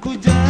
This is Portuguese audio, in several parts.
cuidar.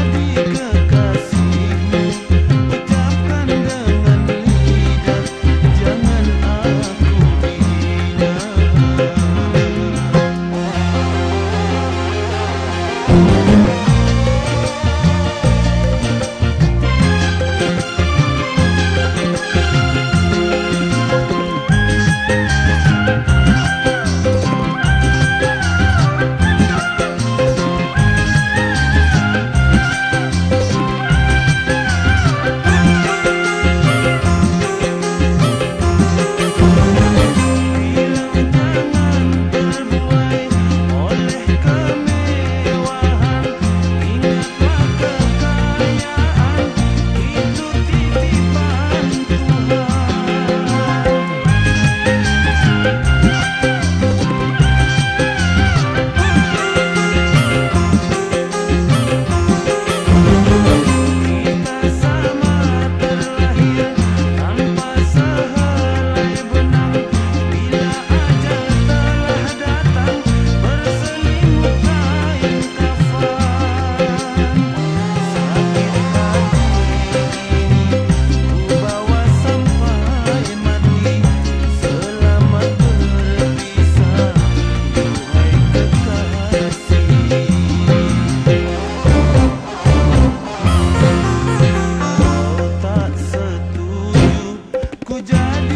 hujan